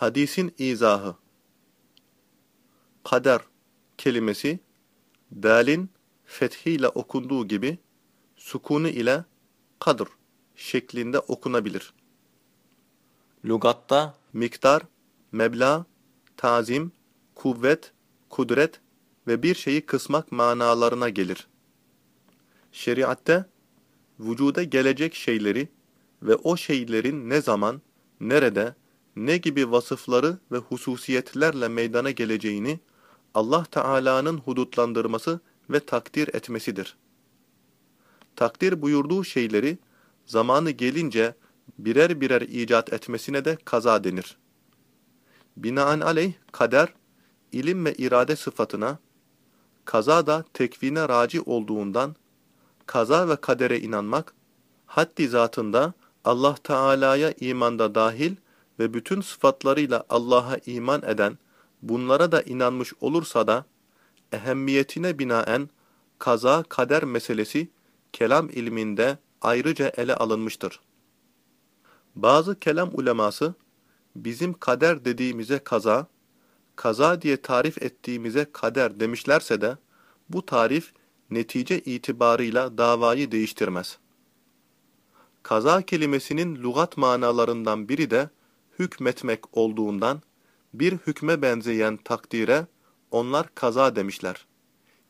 Hadisin izahı Kader kelimesi dalin fethiyle okunduğu gibi sukunu ile kadr şeklinde okunabilir. Lugatta miktar, meblağ, tazim, kuvvet, kudret ve bir şeyi kısmak manalarına gelir. Şeriatte vücuda gelecek şeyleri ve o şeylerin ne zaman, nerede, ne gibi vasıfları ve hususiyetlerle meydana geleceğini Allah Teala'nın hudutlandırması ve takdir etmesidir. Takdir buyurduğu şeyleri zamanı gelince birer birer icat etmesine de kaza denir. Binaenaleyh kader, ilim ve irade sıfatına, kaza da tekvine raci olduğundan, kaza ve kadere inanmak, haddi zatında Allah Teala'ya imanda dahil ve bütün sıfatlarıyla Allah'a iman eden, bunlara da inanmış olursa da, ehemmiyetine binaen kaza kader meselesi kelam ilminde ayrıca ele alınmıştır. Bazı kelam uleması, bizim kader dediğimize kaza, kaza diye tarif ettiğimize kader demişlerse de, bu tarif netice itibarıyla davayı değiştirmez. Kaza kelimesinin lügat manalarından biri de hükmetmek olduğundan, bir hükme benzeyen takdire onlar kaza demişler.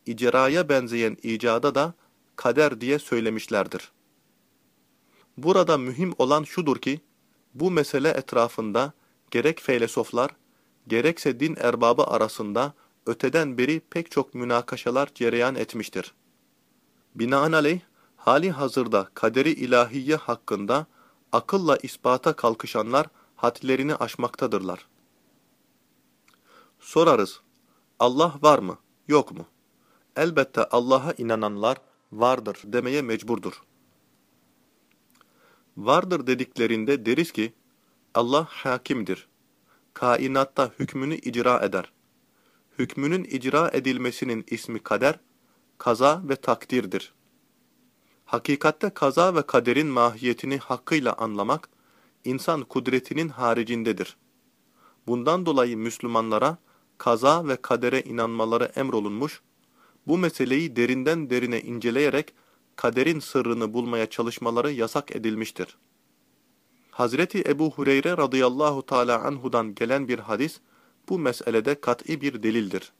İcraya benzeyen icada da kader diye söylemişlerdir. Burada mühim olan şudur ki, bu mesele etrafında gerek filozoflar, gerekse din erbabı arasında öteden beri pek çok münakaşalar cereyan etmiştir. Binaenaleyh, hali hazırda kaderi ilahiye hakkında akılla ispata kalkışanlar hadlerini aşmaktadırlar. Sorarız, Allah var mı, yok mu? Elbette Allah'a inananlar vardır demeye mecburdur. Vardır dediklerinde deriz ki, Allah hakimdir. Kainatta hükmünü icra eder. Hükmünün icra edilmesinin ismi kader, kaza ve takdirdir. Hakikatte kaza ve kaderin mahiyetini hakkıyla anlamak, insan kudretinin haricindedir. Bundan dolayı Müslümanlara kaza ve kadere inanmaları emrolunmuş, bu meseleyi derinden derine inceleyerek kaderin sırrını bulmaya çalışmaları yasak edilmiştir. Hazreti Ebu Hureyre radıyallahu teala anhudan gelen bir hadis, bu meselede kat'i bir delildir.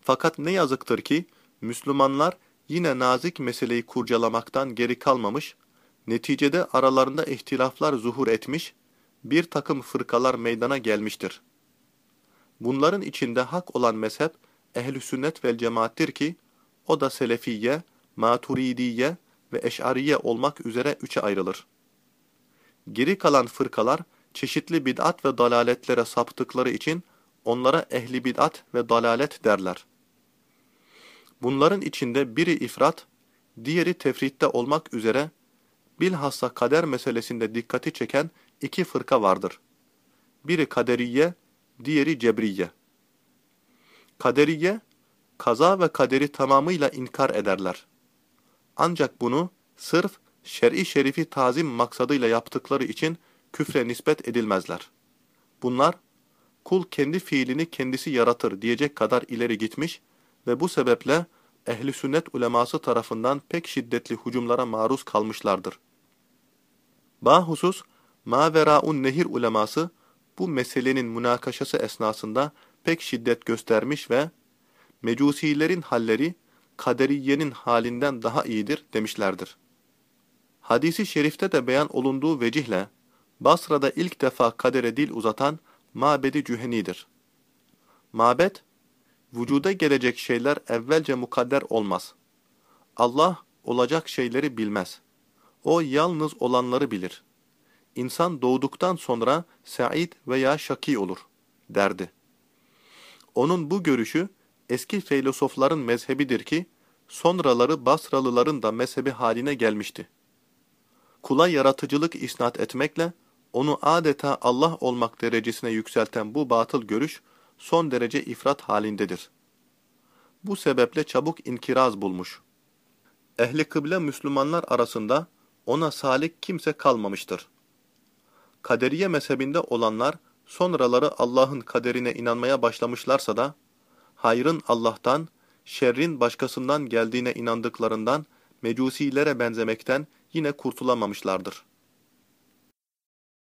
Fakat ne yazıktır ki, Müslümanlar yine nazik meseleyi kurcalamaktan geri kalmamış, neticede aralarında ihtilaflar zuhur etmiş, bir takım fırkalar meydana gelmiştir. Bunların içinde hak olan mezhep, ehl-i sünnet vel cemaattir ki, o da selefiye, maturidiye ve eşariye olmak üzere üçe ayrılır. Geri kalan fırkalar, çeşitli bid'at ve dalaletlere saptıkları için onlara ehli bid'at ve dalalet derler. Bunların içinde biri ifrat, diğeri tefritte olmak üzere bilhassa kader meselesinde dikkati çeken iki fırka vardır. Biri kaderiye, diğeri cebriye. Kaderiye, kaza ve kaderi tamamıyla inkar ederler. Ancak bunu sırf şer'i şerifi tazim maksadıyla yaptıkları için küfre nispet edilmezler. Bunlar, kul kendi fiilini kendisi yaratır diyecek kadar ileri gitmiş ve bu sebeple ehli sünnet uleması tarafından pek şiddetli hücumlara maruz kalmışlardır. Bahusus, Maveraun Nehir uleması bu meselenin münakaşası esnasında pek şiddet göstermiş ve mecusilerin halleri kaderiyenin halinden daha iyidir demişlerdir. Hadisi şerifte de beyan olunduğu vecihle Basra'da ilk defa kadere dil uzatan Mabedi Cüheni'dir. Mabet, vücuda gelecek şeyler evvelce mukadder olmaz. Allah olacak şeyleri bilmez. O yalnız olanları bilir. İnsan doğduktan sonra Said veya Şaki olur, derdi. Onun bu görüşü, eski filozofların mezhebidir ki, sonraları Basralıların da mezhebi haline gelmişti. Kula yaratıcılık isnat etmekle, onu adeta Allah olmak derecesine yükselten bu batıl görüş, son derece ifrat halindedir. Bu sebeple çabuk inkiraz bulmuş. Ehli kıble Müslümanlar arasında ona salik kimse kalmamıştır. Kaderiye mezhebinde olanlar Sonraları Allah'ın kaderine inanmaya başlamışlarsa da, hayrın Allah'tan, şerrin başkasından geldiğine inandıklarından mecusilere benzemekten yine kurtulamamışlardır.